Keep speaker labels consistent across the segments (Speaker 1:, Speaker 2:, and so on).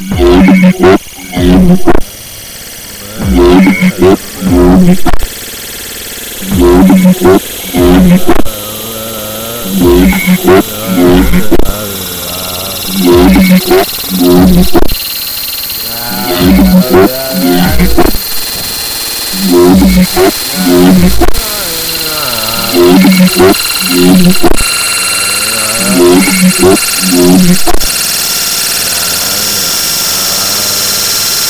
Speaker 1: Thank.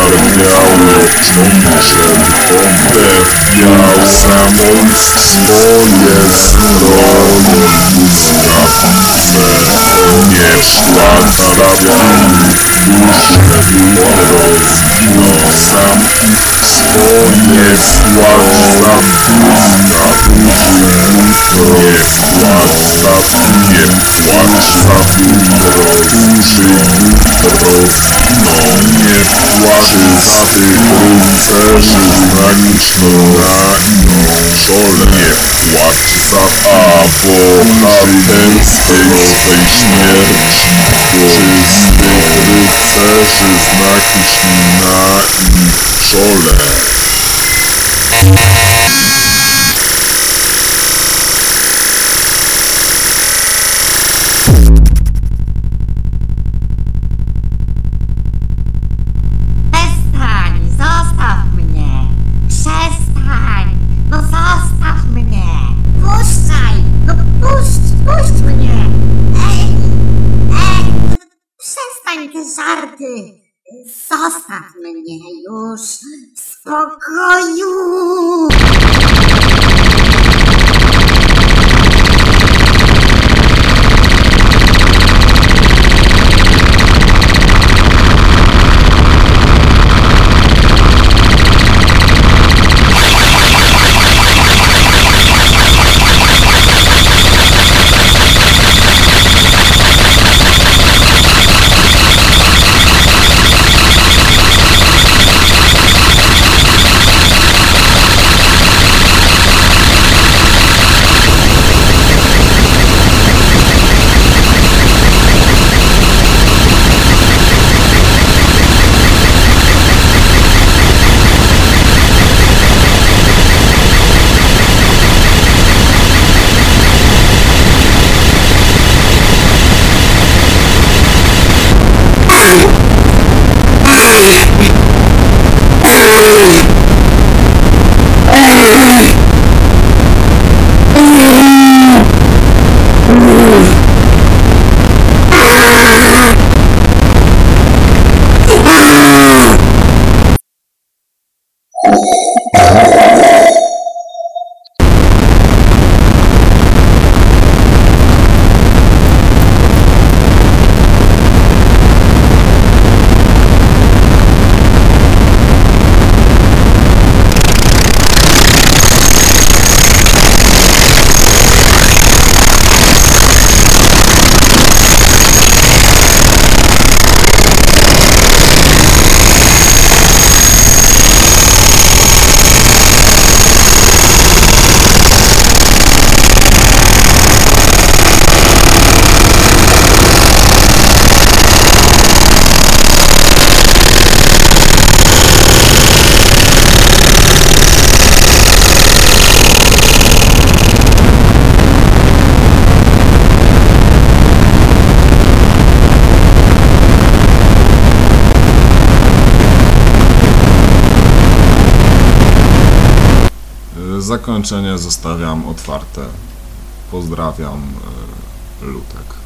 Speaker 1: rok walczyć o prawdę jedynie odejść. młodziaka jest ocean Poruszona szlak lepiony wodą Nawiązłem Miał samolot swoje stroje nie Już rozwinął sam swoje zwłaszcza pusta Nie zwłaszcza nie płacz za jutro Duży jutro No nie za za abohaterstwo tej śmierci Czystych rycerzy znaki szli na ich czole
Speaker 2: меня, Юж, спокою!
Speaker 3: Amém. Zakończenie zostawiam otwarte. Pozdrawiam, y, Lutek.